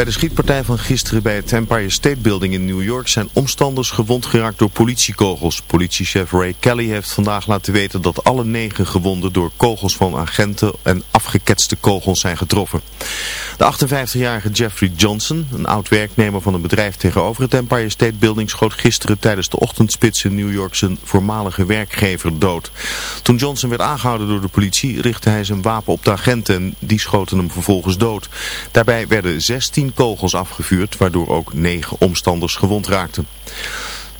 Bij de schietpartij van gisteren bij het Empire State Building in New York zijn omstanders gewond geraakt door politiekogels. Politiechef Ray Kelly heeft vandaag laten weten dat alle negen gewonden door kogels van agenten en afgeketste kogels zijn getroffen. De 58-jarige Jeffrey Johnson, een oud werknemer van een bedrijf tegenover het Empire State Building, schoot gisteren tijdens de ochtendspits in New York zijn voormalige werkgever dood. Toen Johnson werd aangehouden door de politie richtte hij zijn wapen op de agenten en die schoten hem vervolgens dood. Daarbij werden 16 kogels afgevuurd, waardoor ook negen omstanders gewond raakten.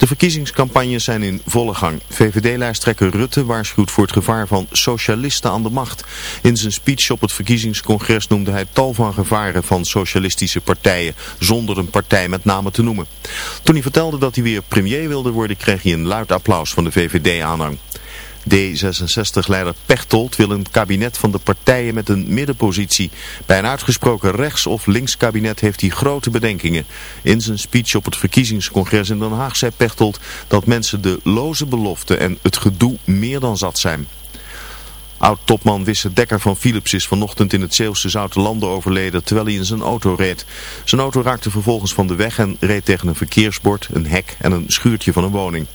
De verkiezingscampagnes zijn in volle gang. VVD-lijsttrekker Rutte waarschuwt voor het gevaar van socialisten aan de macht. In zijn speech op het verkiezingscongres noemde hij tal van gevaren van socialistische partijen, zonder een partij met name te noemen. Toen hij vertelde dat hij weer premier wilde worden, kreeg hij een luid applaus van de VVD-aanhang. D66-leider Pechtold wil een kabinet van de partijen met een middenpositie. Bij een uitgesproken rechts- of links kabinet heeft hij grote bedenkingen. In zijn speech op het verkiezingscongres in Den Haag zei Pechtold dat mensen de loze beloften en het gedoe meer dan zat zijn. Oud-topman Wisse Dekker van Philips is vanochtend in het Zeeuwse Zoutelanden overleden terwijl hij in zijn auto reed. Zijn auto raakte vervolgens van de weg en reed tegen een verkeersbord, een hek en een schuurtje van een woning.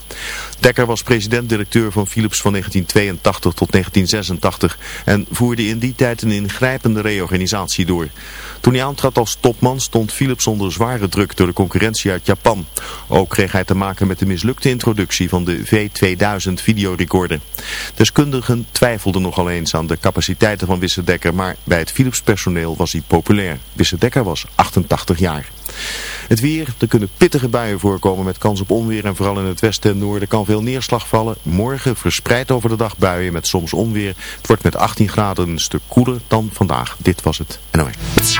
Dekker was president-directeur van Philips van 1982 tot 1986 en voerde in die tijd een ingrijpende reorganisatie door. Toen hij aantrad als topman stond Philips onder zware druk door de concurrentie uit Japan. Ook kreeg hij te maken met de mislukte introductie van de V2000 videorecorder. Deskundigen twijfelden nogal eens aan de capaciteiten van Wisse Dekker, maar bij het Philips personeel was hij populair. Wisse Dekker was 88 jaar. Het weer, er kunnen pittige buien voorkomen met kans op onweer en vooral in het westen en noorden kan veel neerslag vallen. Morgen verspreid over de dag buien met soms onweer. Het wordt met 18 graden een stuk koeler dan vandaag. Dit was het NOS.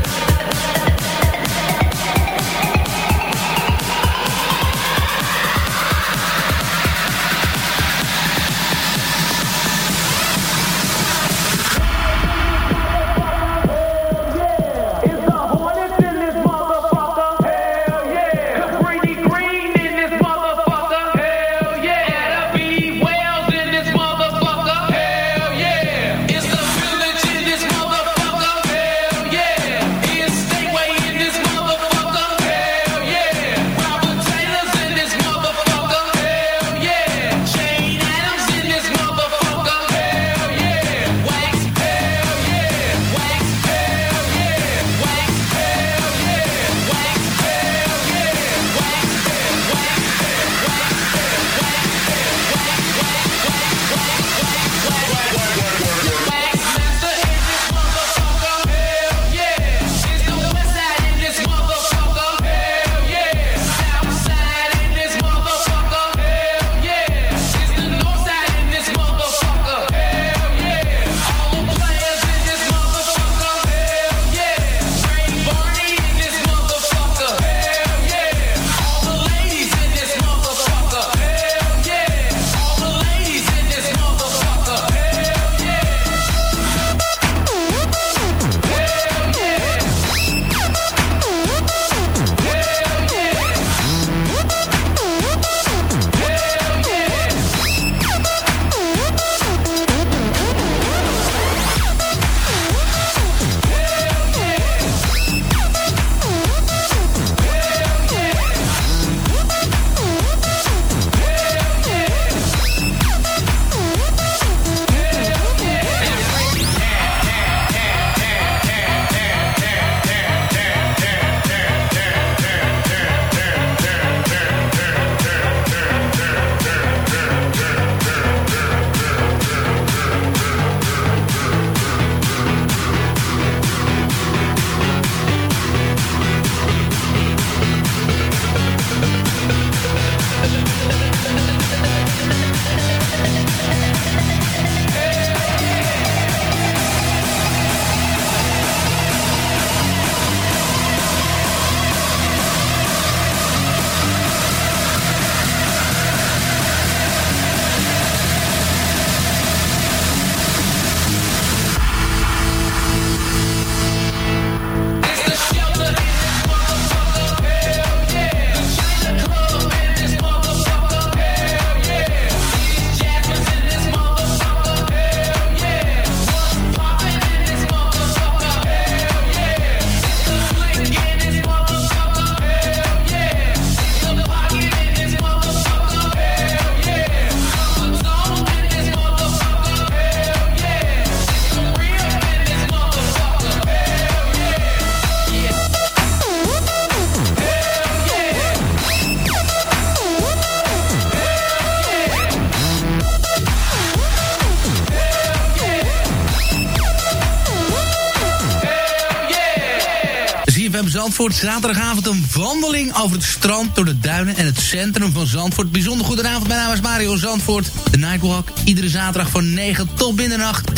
Zandvoort. Zaterdagavond een wandeling over het strand, door de duinen en het centrum van Zandvoort. Bijzonder goedenavond, mijn naam is Mario Zandvoort. De Nightwalk, iedere zaterdag van 9 tot middernacht.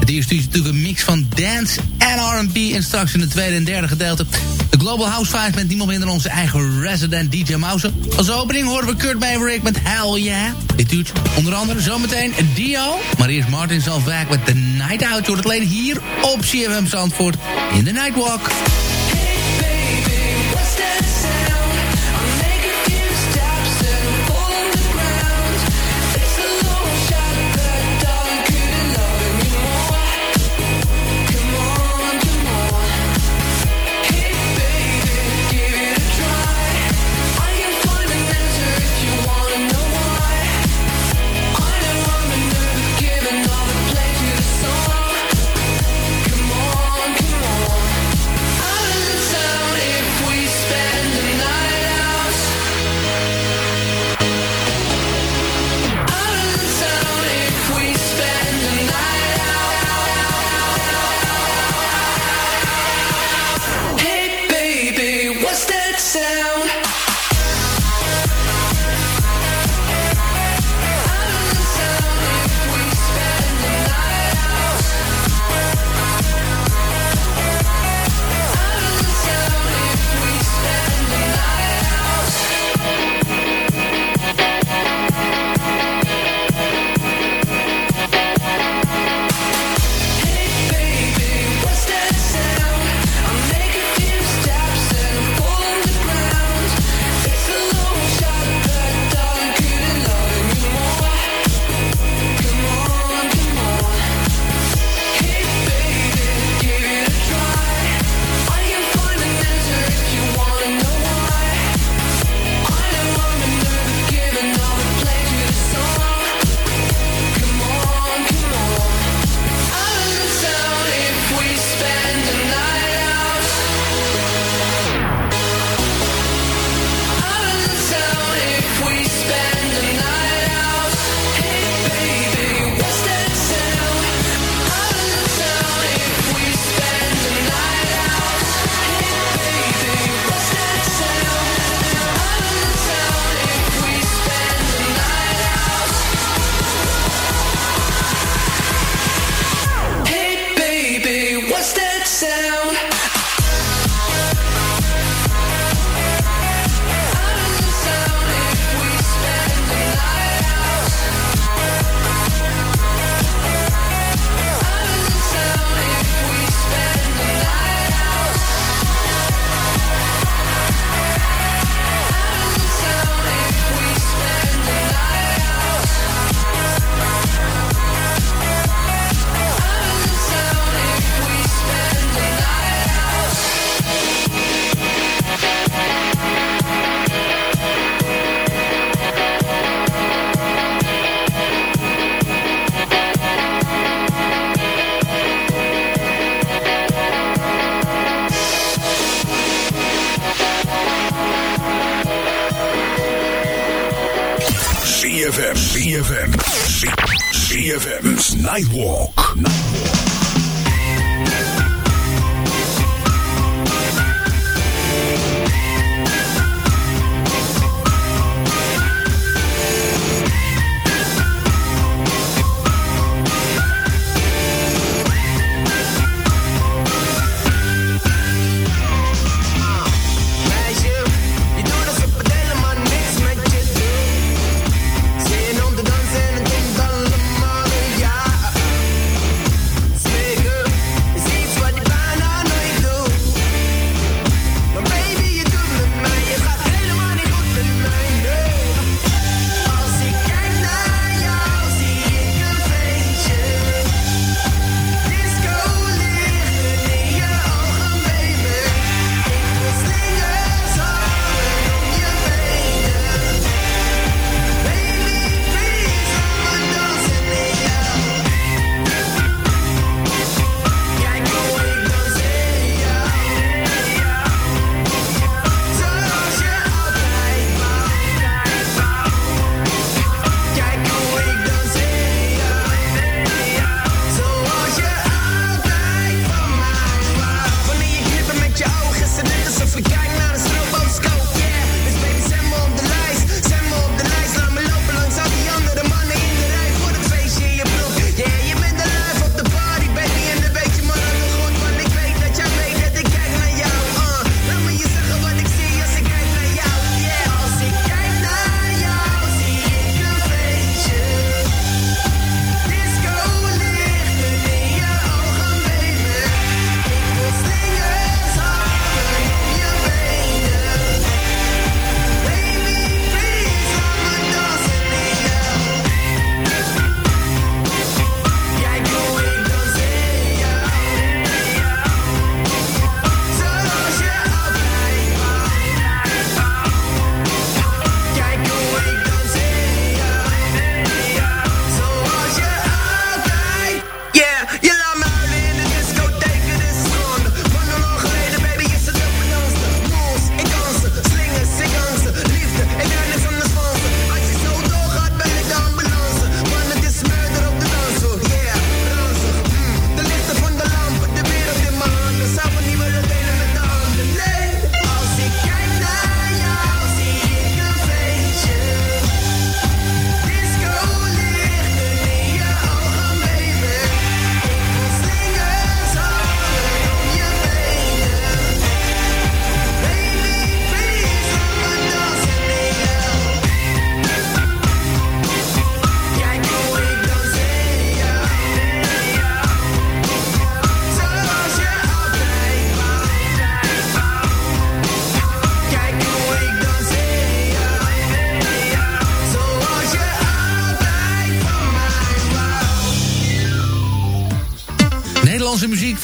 Het eerste is natuurlijk een mix van dance en R&B. En straks in het tweede en derde gedeelte de Global House 5 met niemand minder dan onze eigen resident DJ Mouse. Als opening horen we Kurt Maverick met Hell Yeah. Dit duurt onder andere zometeen Dio. Maar eerst Martin Zalvaak met The Night Out. Je het hier op CFM Zandvoort in The Nightwalk.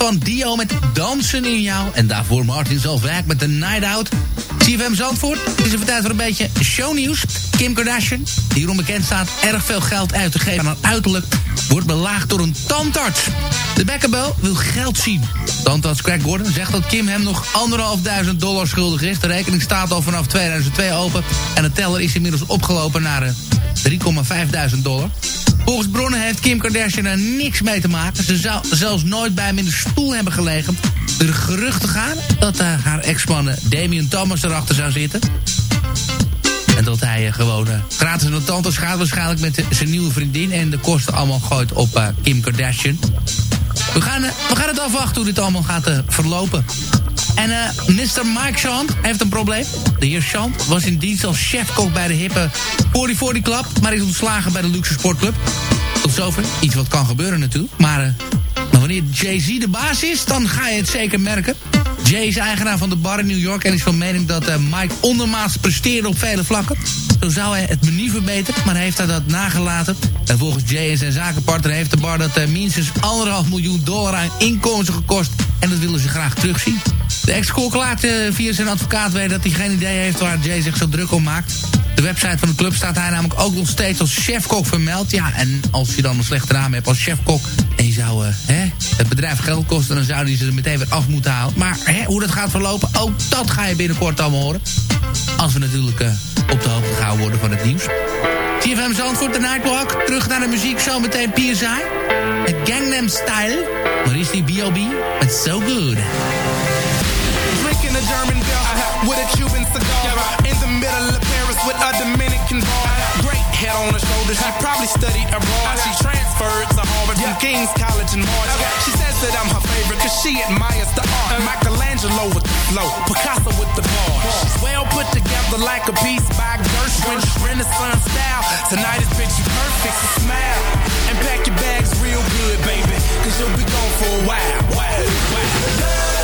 Van Dio met Dansen in jou. En daarvoor Martin Zalwijk met The Night Out. CFM Zandvoort is even tijd voor een beetje shownieuws. Kim Kardashian, die erom bekend staat erg veel geld uit te geven aan haar uiterlijk... wordt belaagd door een tandarts. De Beckerbel wil geld zien. Tandarts Craig Gordon zegt dat Kim hem nog anderhalfduizend dollar schuldig is. De rekening staat al vanaf 2002 open. En de teller is inmiddels opgelopen naar 3,5 dollar. Volgens bronnen heeft Kim Kardashian er niks mee te maken. Ze zou zelfs nooit bij hem in de stoel hebben gelegen. Er geruchten gaan dat uh, haar ex-man uh, Damien Thomas erachter zou zitten. En dat hij uh, gewoon gratis naar tantes gaat. Waarschijnlijk met zijn nieuwe vriendin. En de kosten allemaal gooit op Kim Kardashian. We gaan, we gaan het afwachten hoe dit allemaal gaat verlopen. En uh, Mr. Mike Shant heeft een probleem. De heer Shant was in dienst als chefkok bij de hippe 4040 Club... maar is ontslagen bij de luxe sportclub. Tot zover. Iets wat kan gebeuren natuurlijk. Maar, uh, wanneer Jay-Z de baas is, dan ga je het zeker merken. Jay is eigenaar van de bar in New York... en is van mening dat uh, Mike ondermaats presteerde op vele vlakken. Zo zou hij het menu verbeteren, maar heeft hij dat nagelaten. En volgens Jay en zijn zakenpartner heeft de bar dat minstens anderhalf miljoen dollar aan inkomsten gekost... en dat willen ze graag terugzien. De ex-kok laat uh, via zijn advocaat weten dat hij geen idee heeft waar Jay zich zo druk om maakt. De website van de club staat hij namelijk ook nog steeds als chefkok vermeld. Ja, en als je dan een slechte naam hebt als chefkok... en je zou uh, hè, het bedrijf geld kosten... dan zouden ze er meteen weer af moeten halen. Maar hè, hoe dat gaat verlopen, ook dat ga je binnenkort allemaal horen. Als we natuurlijk uh, op de hoogte gehouden worden van het nieuws. CFM Zandvoort, de Nightwalk. Terug naar de muziek, zo meteen PSI. Het Gangnam Style. Die B.O.B. It's so good. Drinking a German with a Cuban cigar. In the middle of Paris with a Dominican bar. Head on her shoulders, she probably studied abroad. She transferred to Harvard from King's College in March. She says that I'm her favorite cause she admires the art. Michelangelo with the flow, Picasso with the bars. She's well put together like a piece by Gershwin. Renaissance style. Tonight is picture perfect, so smile. And pack your bags real good, baby. Cause you'll be gone for a while. Wow, wow.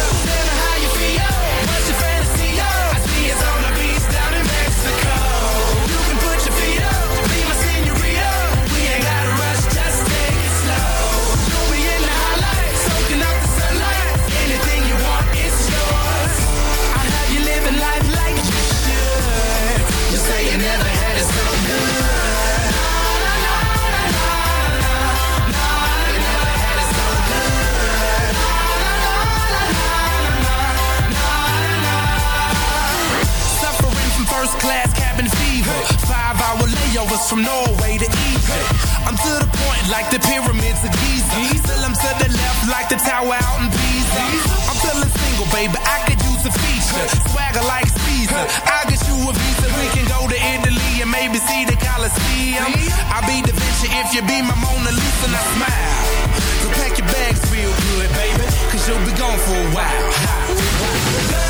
Layovers from Norway to Egypt. I'm to the point like the pyramids of Giza. Still I'm to the left like the tower out in Pisa. I'm feeling single, baby. I could use a feature. Swagger like Caesar. I'll get you a visa. We can go to Italy and maybe see the Colosseum. I'll be Da Vinci if you be my Mona Lisa and I smile. So pack your bags real good, baby. Cause you'll be gone for a while.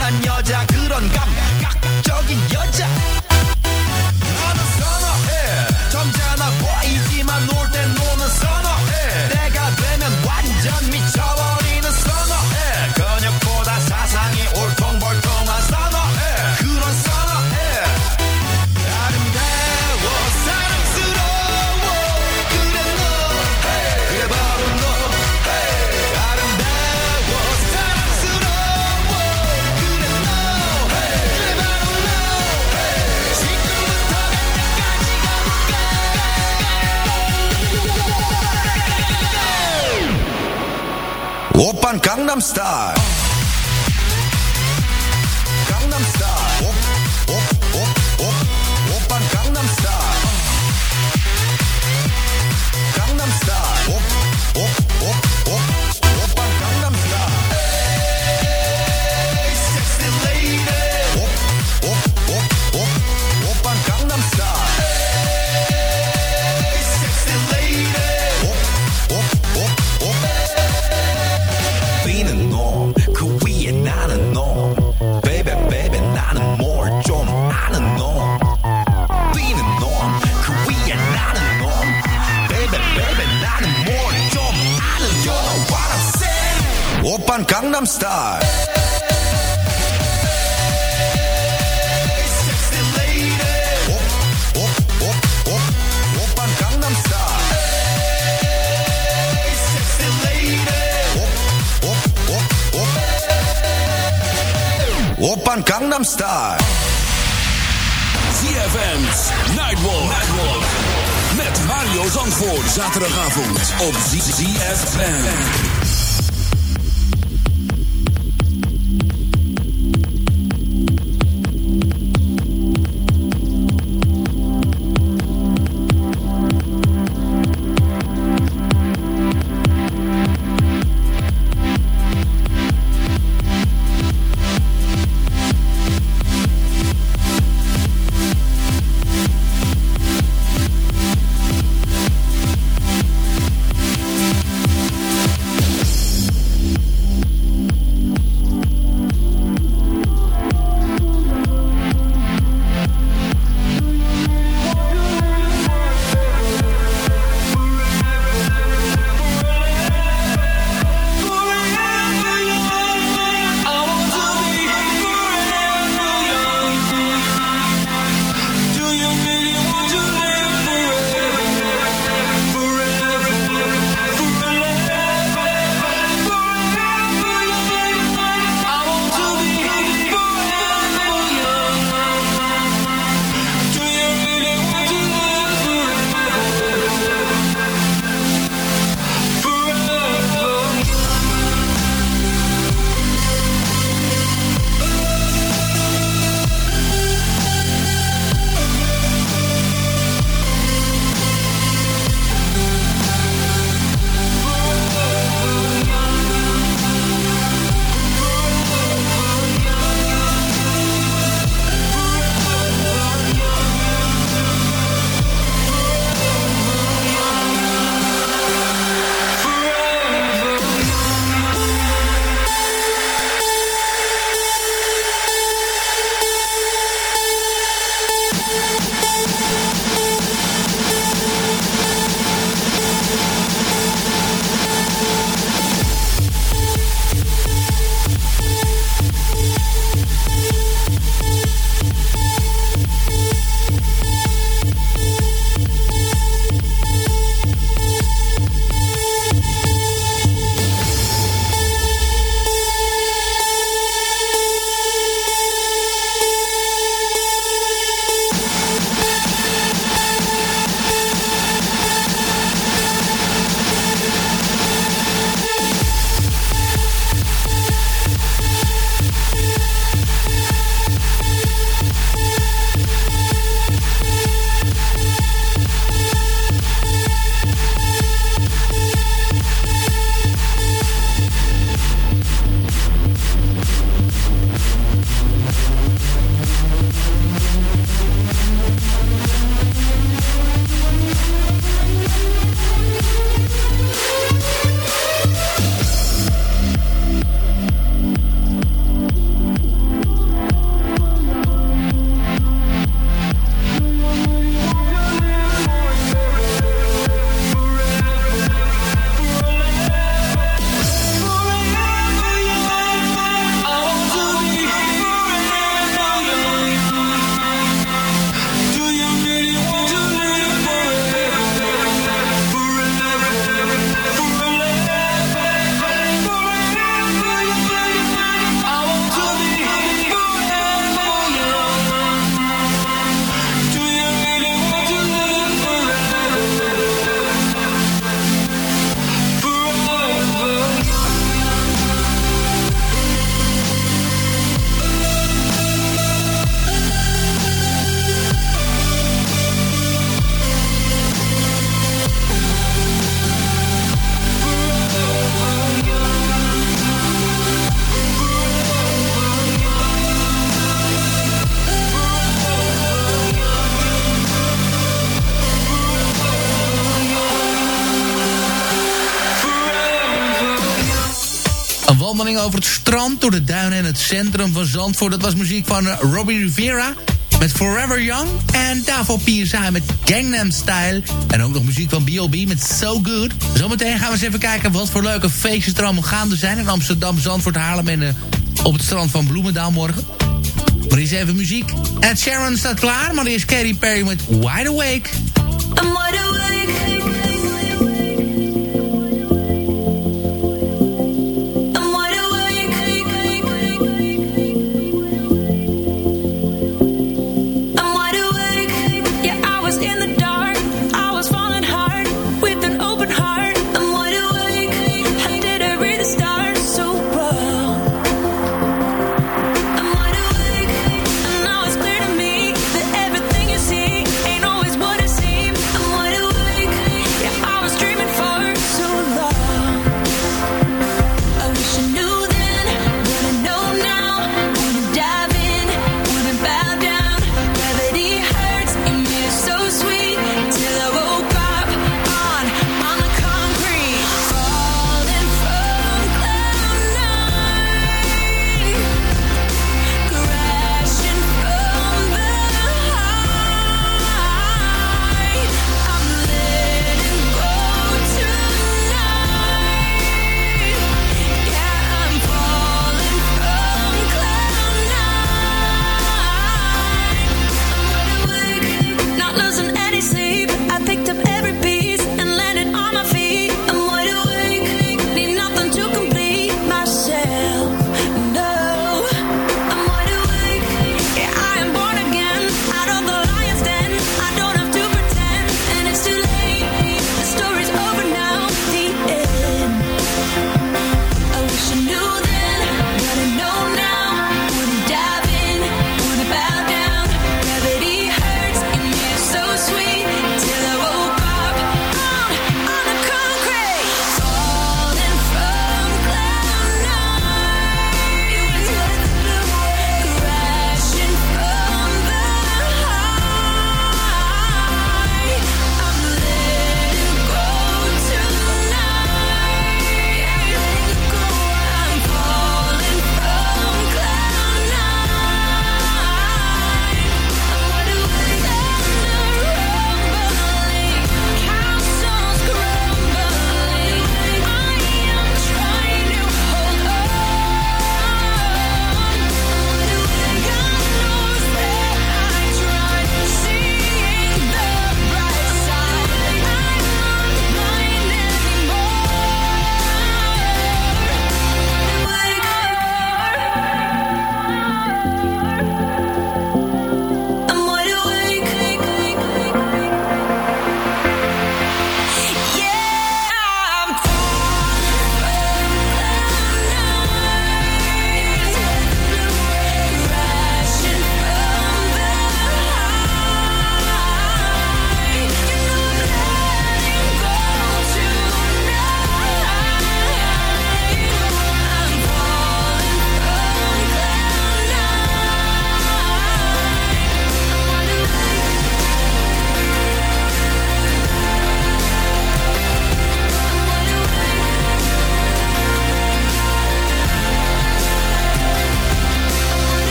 한 여자 그런 감각적인 여자. 나는 선어해. 점잖아 보이지만 놀 땐 노는 선어해. 내가 되면 완전 미쳐 Gangnam Style. Star. Op aan Gangnam Star. ZFM's Nightwalk. Nightwalk. Met Mario Zandvoort. Zaterdagavond op ZFM. Over het strand... door de duinen en het centrum van Zandvoort. Dat was muziek van uh, Robbie Rivera met Forever Young. En daarvoor PSI met Gangnam Style. En ook nog muziek van B.O.B. met So Good. Zometeen gaan we eens even kijken wat voor leuke feestjes er allemaal gaande zijn... in Amsterdam, Zandvoort, Haarlem en uh, op het strand van Bloemendaal morgen. Maar eens even muziek. Ed Sharon staat klaar, maar eerst Katy Perry met Wide Awake. Wide awake.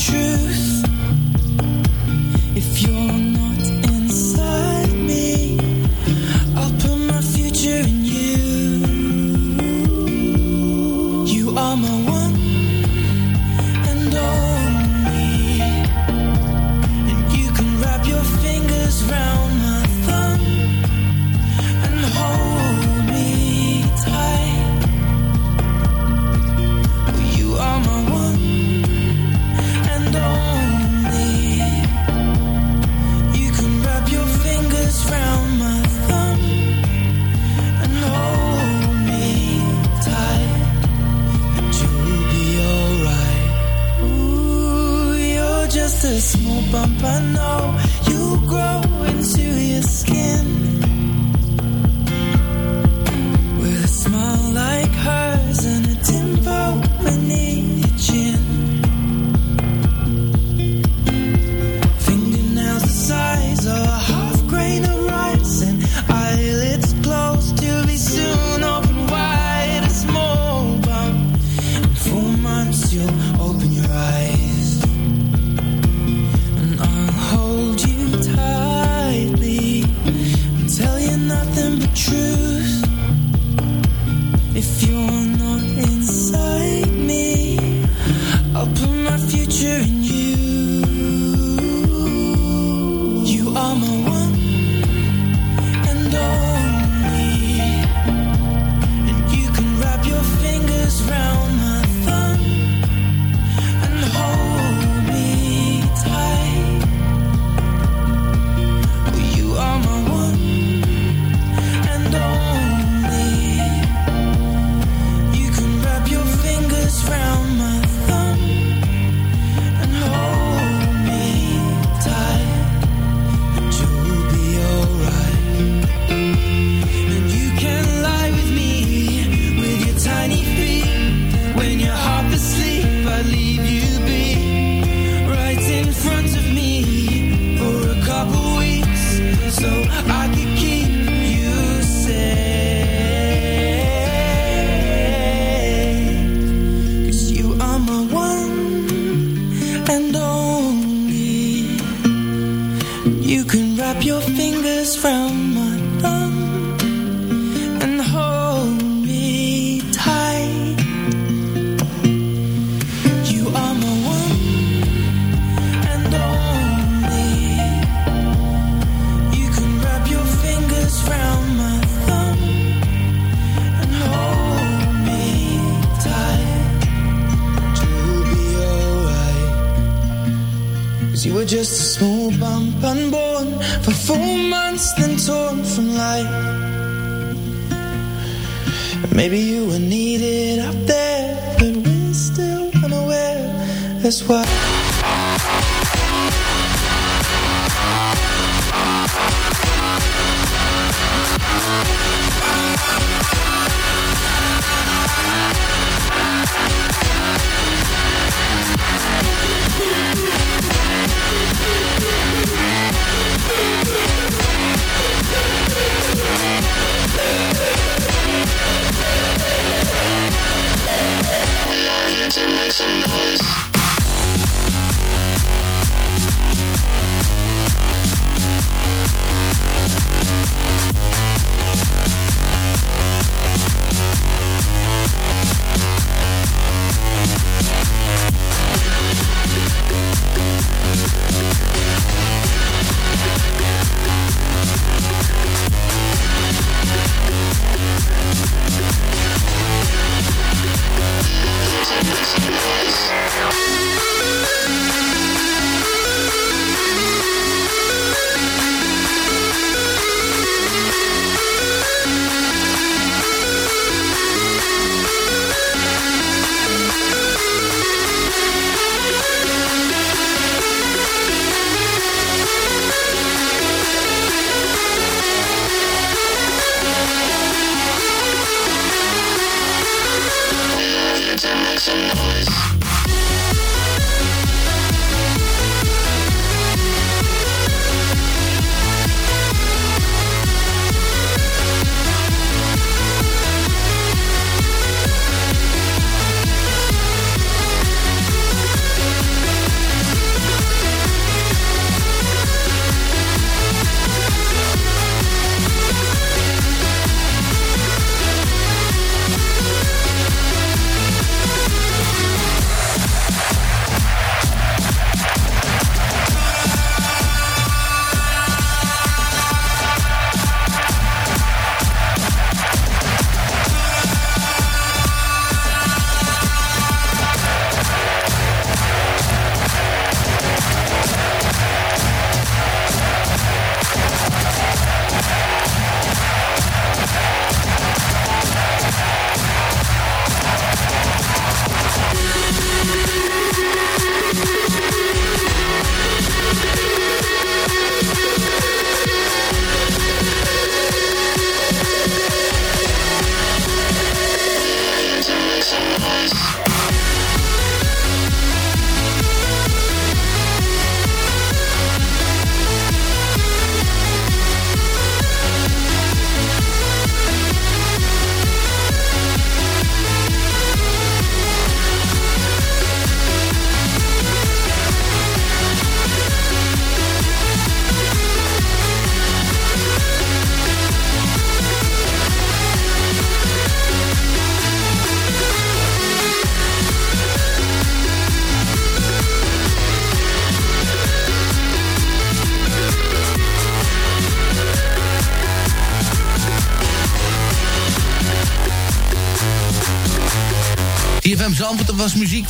truth.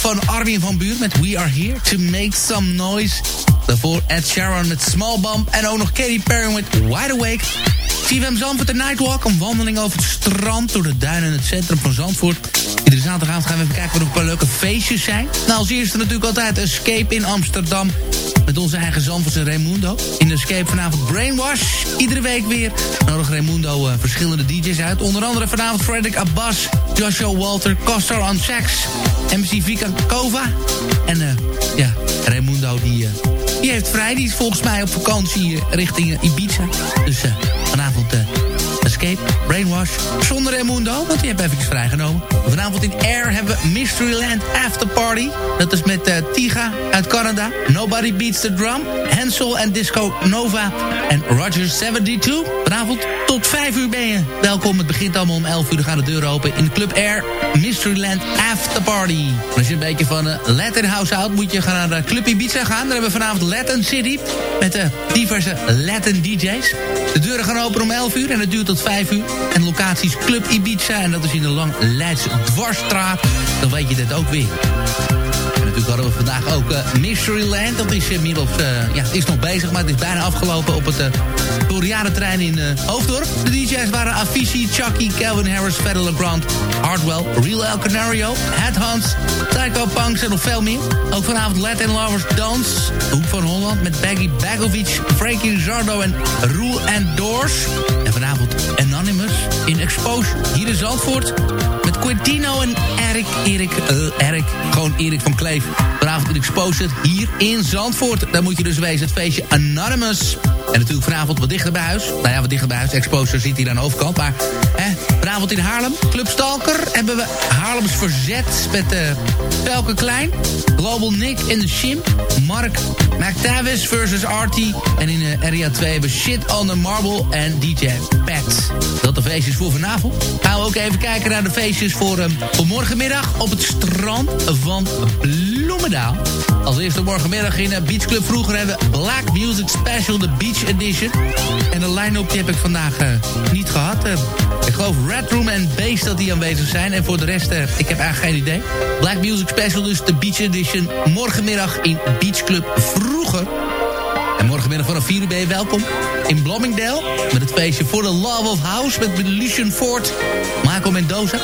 Van Armin van Buur met We Are Here to Make Some Noise. Daarvoor Ed Sharon met Small Bump en ook nog Katy Perry met Wide Awake. CFM Zandvoort, de Nightwalk, een wandeling over het strand... door de duinen in het centrum van Zandvoort. Iedere zaterdagavond gaan we even kijken wat er een paar leuke feestjes zijn. Nou, als eerste natuurlijk altijd Escape in Amsterdam... met onze eigen Zandvoortse Raimundo. In Escape vanavond Brainwash. Iedere week weer nodig Raimundo uh, verschillende DJ's uit. Onder andere vanavond Frederick Abbas, Joshua Walter, Costar on Sax... MC Vika Kova. En uh, ja, Raimundo die... Uh, die heeft vrij. Die is volgens mij op vakantie richting Ibiza. Dus vanavond Escape, Brainwash, zonder Raimundo, want die heeft even vrijgenomen. Vanavond in Air hebben we Mysteryland After Party. Dat is met Nobody Beats the Drum, Hansel en Disco Nova en Roger 72. Vanavond tot 5 uur ben je. Welkom, het begint allemaal om 11 uur. Dan gaan de deuren open in Club Air Mysteryland After Party. als je een beetje van uh, Latin House houdt, moet je gaan naar Club Ibiza gaan. Daar hebben we vanavond Latin City met uh, diverse Latin DJ's. De deuren gaan open om 11 uur en het duurt tot 5 uur. En locaties Club Ibiza en dat is in de Lang Leids Dwarsstraat. Dan weet je dat ook weer. Natuurlijk hadden we vandaag ook uh, Mysteryland. Dat is inmiddels, uh, ja, is nog bezig, maar het is bijna afgelopen op het Floriade-trein in Hoofddorp. De DJ's waren Avicii, Chucky, Calvin Harris, Federer LeGrand, Hardwell, Real El Canario, Headhunts, Psycho Punks en nog veel meer. Ook vanavond Latin Lovers Dance, Hoek van Holland met Baggy Bagovic, Frankie Zardo en Rule and Doors. En vanavond Anonymous in Exposure hier in Zandvoort Quintino en Erik, Erik, uh, Erik, gewoon Erik van Kleef. Vanavond in Exposed hier in Zandvoort. Daar moet je dus wezen, het feestje Anonymous. En natuurlijk vanavond wat dichter bij huis. Nou ja, wat dichter bij huis. Exposure zit hier aan de overkant. Maar hè, vanavond in Haarlem. Club Stalker hebben we Haarlems Verzet met uh, Velke Klein. Global Nick in de Shim. Mark McTavish versus Artie. En in area 2 hebben Shit on the Marble en DJ Pat. Dat de feestjes voor vanavond. Gaan we ook even kijken naar de feestjes voor, voor morgenmiddag op het strand van Bloemendaal. Als eerste morgenmiddag in uh, Beach Club vroeger hebben we Black Music Special, de Beach Edition. En de line-up heb ik vandaag niet gehad. Uh, ik geloof Room en Bass dat die aanwezig zijn. En voor de rest, ik heb eigenlijk geen idee. Black Music Special dus, de Beach Edition. Morgenmiddag in Beach Club vroeger. En morgenmiddag vanaf 4 uur ben je welkom in Bloomingdale. Met het feestje For the Love of House met Lucian Ford, Marco Mendoza.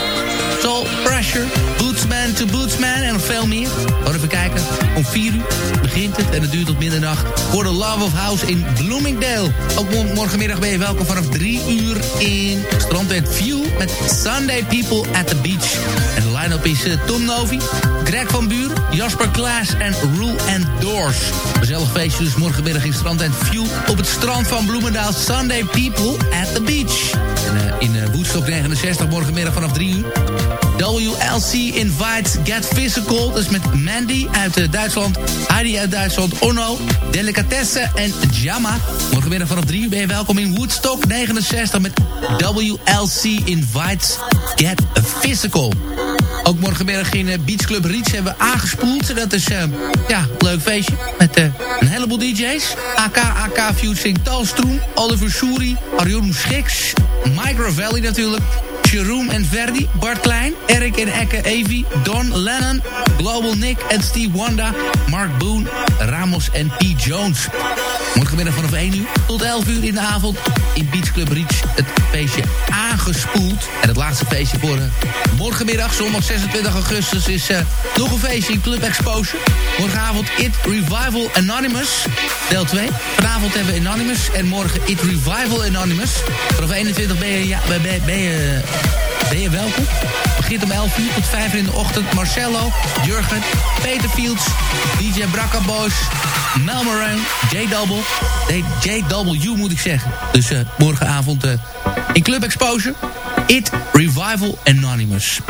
Soul Pressure, Bootsman to Bootsman en nog veel meer. Gewoon even kijken. Om 4 uur begint het en het duurt tot middernacht. For the Love of House in Bloomingdale. Ook morgenmiddag ben je welkom vanaf 3 uur in Strandwet View met Sunday People at the Beach. En de line-up is uh, Tom Novi, Greg van Buur, Jasper Klaas en Rule and Doors. Gezellig feestje dus morgenmiddag Strandwet View op het strand van Bloemendaal. Sunday People at the Beach. En, uh, in uh, Woodstock 69 morgenmiddag vanaf 3 uur. WLC invites Get Physical. Is met Mandy uit uh, Duitsland. Heidi uit Duitsland. Onno, Delicatesse en Jamma. Morgenmiddag vanaf 3 uur ben je welkom in Woodstock 69 met WLC invites Get Physical. Ook morgenmiddag in uh, Beach Club Reach hebben we aangespoeld. Dat is uh, ja, een leuk feestje. Met uh, een heleboel DJ's. AK, AK Fusing, Talstroom, Oliver Suri, Arjun Schiks, Mike Ravelli natuurlijk. Jeroen en Verdi, Bart Klein, Erik en Ekke Evi, Don Lennon, Global Nick en Steve Wanda, Mark Boone, Ramos en P. Jones. Morgenmiddag vanaf 1 uur tot 11 uur in de avond in Beach Club Reach het feestje aangespoeld. En het laatste feestje voor uh, morgenmiddag, zondag 26 augustus, is uh, nog een feestje in Club Exposure. Morgenavond It Revival Anonymous, deel 2. Vanavond hebben we Anonymous en morgen It Revival Anonymous. Vanaf 21 ben je, ja, ben je, ben je welkom. Begint om 11 uur tot 5 uur in de ochtend. Marcello, Jurgen, Peter Fields, DJ Brakka Boys, Mel Moran, J-Double. Nee, JW moet ik zeggen. Dus uh, morgenavond uh, in Club Exposure. It Revival Anonymous.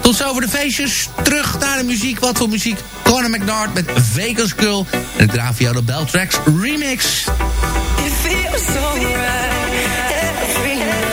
Tot zover de feestjes. Terug naar de muziek. Wat voor muziek? Conor McNard met Vegas Girl. En ik draaf jou de Beltracks remix. It feels so right. Every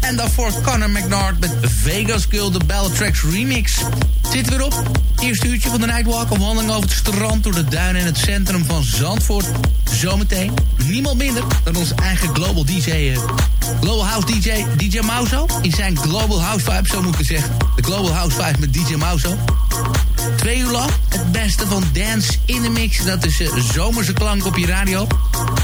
En daarvoor Conor McNard met Vegas Girl, de Bellatrix remix. Zitten we erop. Eerste uurtje van de Nightwalk. Een wandeling over het strand, door de duinen en het centrum van Zandvoort. Zometeen niemand minder dan onze eigen global DJ... eh, global House DJ, DJ Mauso. In zijn Global House Vibe, zo moet ik zeggen. De Global House Vibe met DJ Mauso. Twee uur lang het beste van dance in de mix. Dat is eh, zomerse klank op je radio.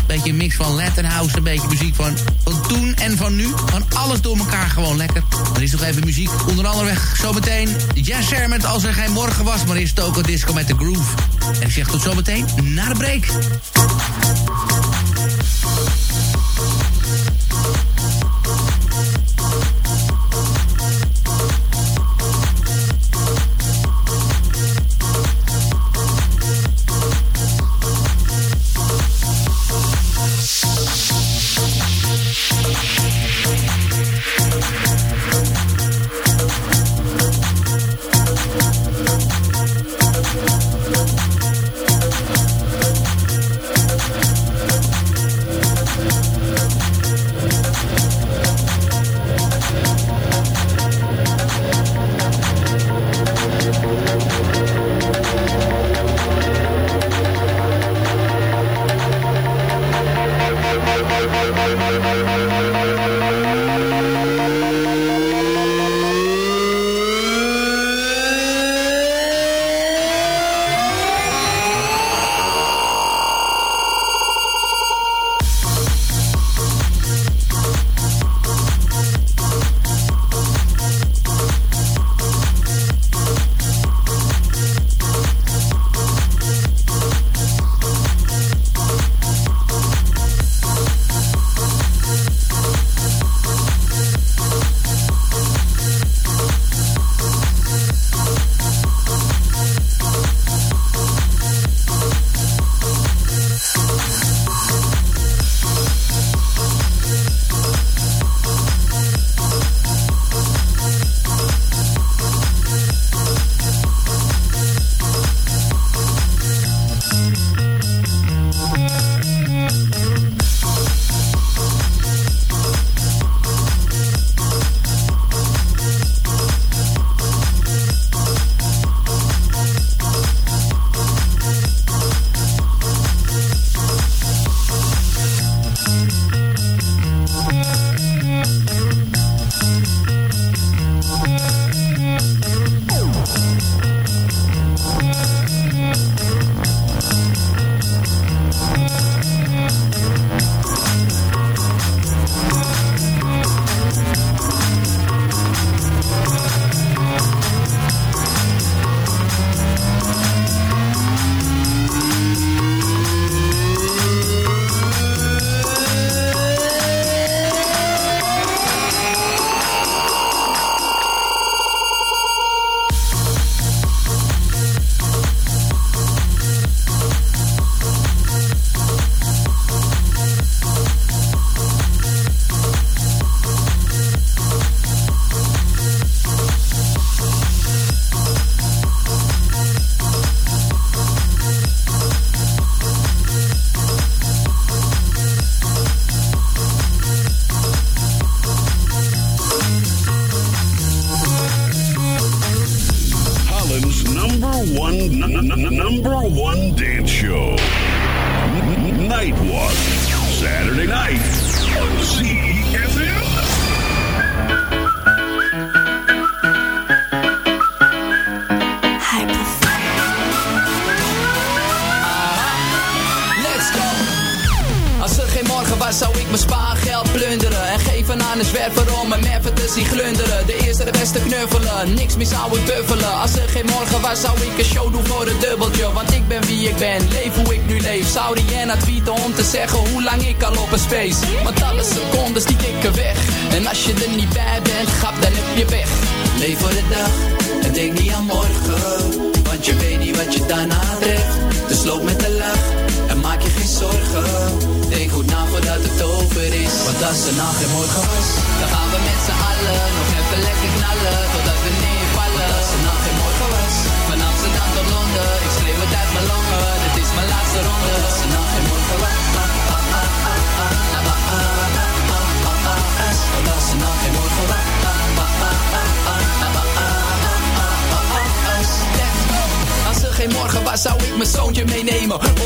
Beetje een mix van Latin House, een beetje muziek van, van toen en van nu. Van alles door elkaar gewoon lekker. Dan is nog even muziek. Onder andere weg zometeen Yes Sir met Als er geen morgen was. Maar eerst ook een disco met de groove. En ik zeg tot zometeen na de break.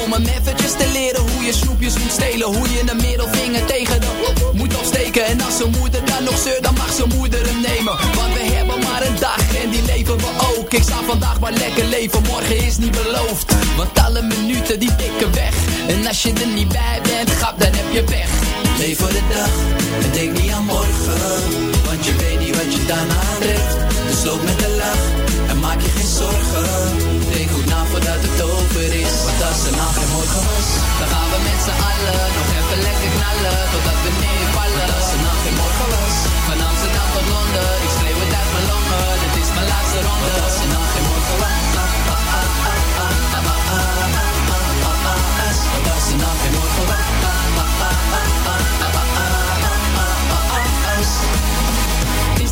Om hem eventjes te leren hoe je snoepjes moet stelen. Hoe je een middelvinger tegen de moet opsteken. En als zijn moeder dan nog zeurt, dan mag zijn moeder hem nemen. Want we hebben maar een dag en die leven we ook. Ik zou vandaag maar lekker leven, morgen is niet beloofd. Want alle minuten die tikken weg. En als je er niet bij bent, grap, dan heb je pech. Leef voor de dag en denk niet aan morgen. Want je weet niet wat je daarna treft. Dus loop met de lach en maak je geen zorgen. Voordat het over is. Want als er nacht en morgen was, dan gaan we met z'n allen nog even lekker knallen. Totdat we neervallen. Als er nacht en morgen was, van Amsterdam tot Londen. Ik schreeuw het uit mijn longen, dit is mijn laatste ronde.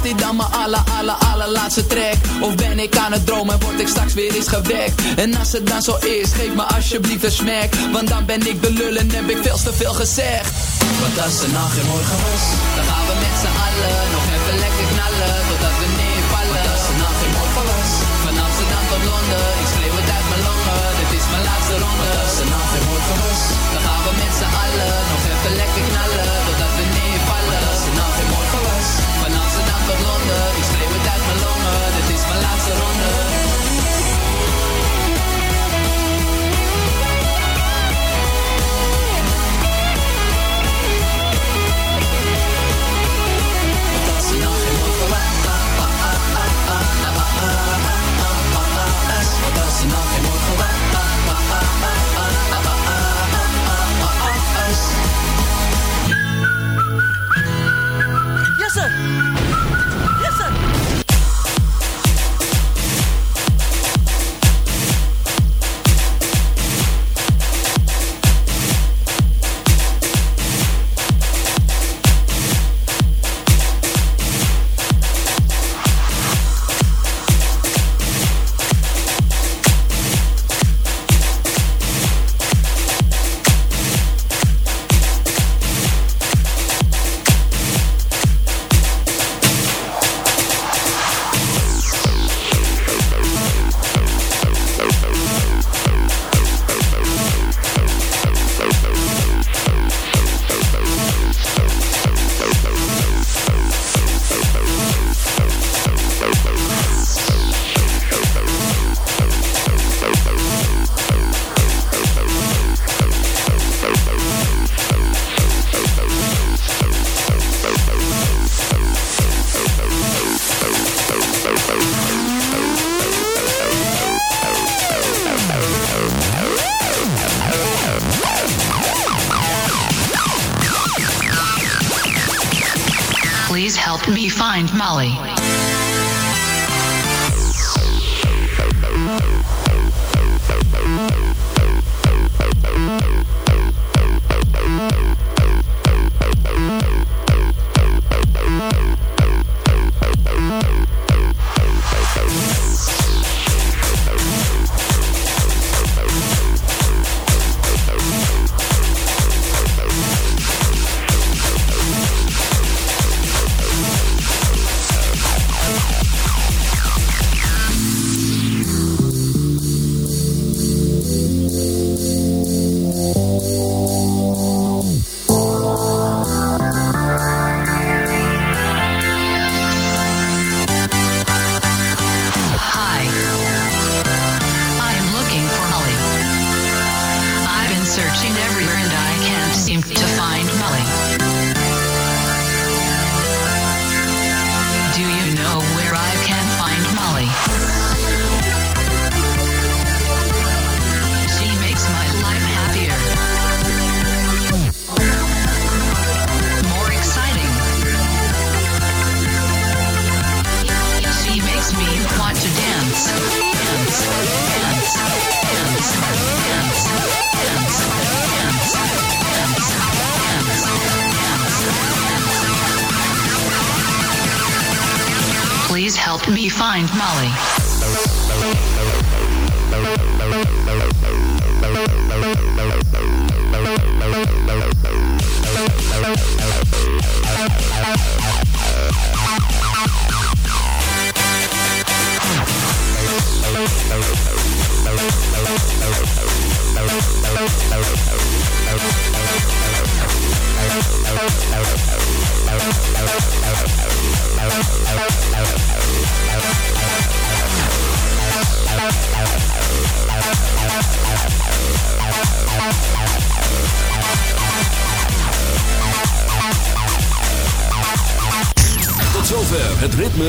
Dit dan mijn aller, aller, allerlaatste track? Of ben ik aan het dromen en word ik straks weer eens gewekt? En als het dan zo is, geef me alsjeblieft een smack. Want dan ben ik de lul en heb ik veel te veel gezegd. Want als er nacht en morgen was Dan gaan we met z'n allen nog even lekker knallen Totdat we neervallen. Want als er nacht en morgen was Van Amsterdam tot Londen Ik schreeuw het uit mijn longen Dit is mijn laatste ronde. Want als er nacht en morgen was Dan gaan we met z'n allen nog even lekker knallen